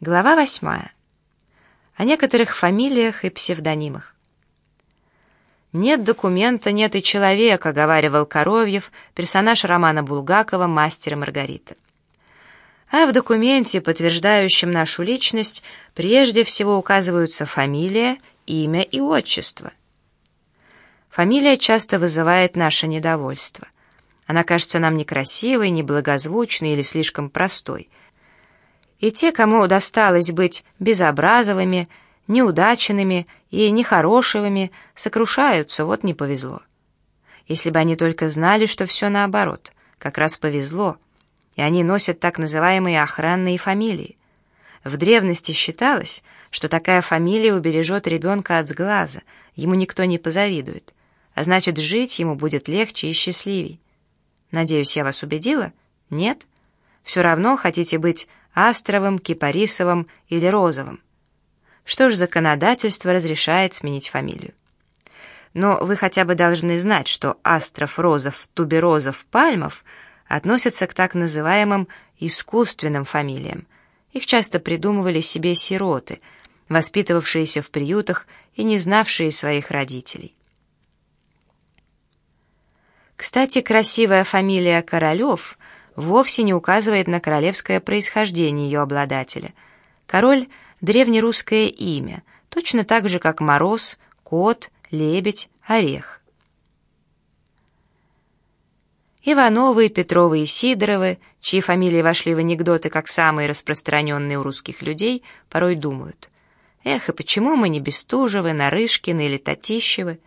Глава восьмая. О некоторых фамилиях и псевдонимах. «Нет документа, нет и человека», — говаривал Коровьев, персонаж романа Булгакова «Мастер и Маргарита». А в документе, подтверждающем нашу личность, прежде всего указываются фамилия, имя и отчество. Фамилия часто вызывает наше недовольство. Она кажется нам некрасивой, неблагозвучной или слишком простой — и те, кому досталось быть безобразовыми, неудачными и нехорошими, сокрушаются, вот не повезло. Если бы они только знали, что все наоборот, как раз повезло, и они носят так называемые охранные фамилии. В древности считалось, что такая фамилия убережет ребенка от сглаза, ему никто не позавидует, а значит, жить ему будет легче и счастливей. Надеюсь, я вас убедила? Нет? Все равно хотите быть астровым, кипарисовым или розовым. Что ж, законодательство разрешает сменить фамилию. Но вы хотя бы должны знать, что астров, розов, туберозов, пальмов относятся к так называемым искусственным фамилиям. Их часто придумывали себе сироты, воспитывавшиеся в приютах и не знавшие своих родителей. Кстати, красивая фамилия Королев вовсе не указывает на королевское происхождение ее обладателя. Король — древнерусское имя, точно так же, как Мороз, Кот, Лебедь, Орех. Ивановы, Петровы и Сидоровы, чьи фамилии вошли в анекдоты как самые распространенные у русских людей, порой думают, «Эх, и почему мы не Бестужевы, Нарышкины или Татищевы?»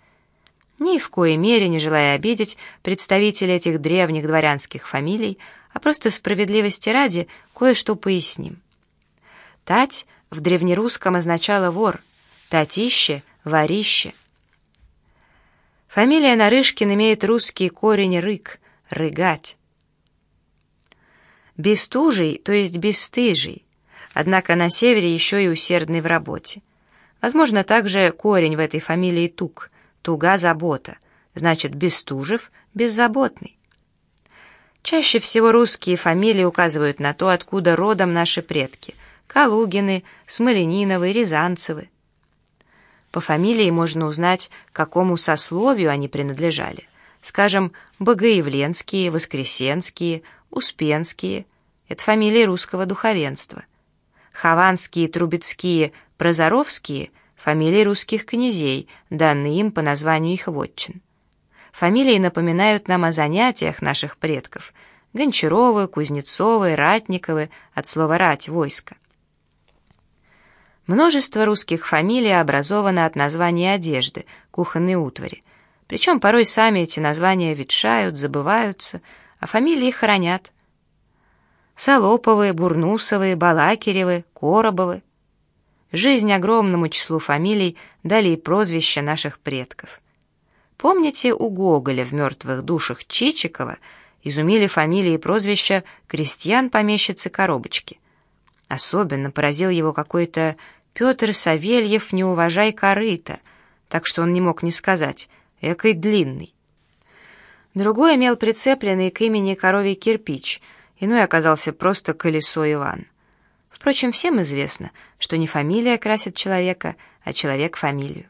Ни в коей мере не желая обидеть представителей этих древних дворянских фамилий, а просто справедливости ради кое-что поясним. Тать в древнерусском означала вор, татище — ворище. Фамилия Нарышкин имеет русский корень «рык» — «рыгать». Бестужий, то есть бесстыжий, однако на севере еще и усердный в работе. Возможно, также корень в этой фамилии Тук, туга забота, значит, Бестужев — беззаботный. Чаще всего русские фамилии указывают на то, откуда родом наши предки — Калугины, Смолениновы, Рязанцевы. По фамилии можно узнать, к какому сословию они принадлежали. Скажем, Богоявленские, Воскресенские, Успенские — это фамилии русского духовенства. Хованские, Трубецкие, Прозоровские — фамилии русских князей, данные им по названию их вотчин. Фамилии напоминают нам о занятиях наших предков. Гончаровы, Кузнецовы, Ратниковы, от слова «рать» — войско. Множество русских фамилий образовано от названия одежды, кухонной утвари. Причем порой сами эти названия ветшают, забываются, а фамилии хранят. Солоповы, Бурнусовы, Балакиревы, Коробовы. Жизнь огромному числу фамилий дали и прозвища наших предков. Помните, у Гоголя в «Мертвых душах» Чичикова изумили фамилии и прозвища крестьян-помещицы коробочки. Особенно поразил его какой-то Петр Савельев «Не уважай корыта», так что он не мог не сказать «экой длинный». Другой имел прицепленный к имени коровий кирпич, иной оказался просто колесо Иван. Впрочем, всем известно, что не фамилия красит человека, а человек — фамилию.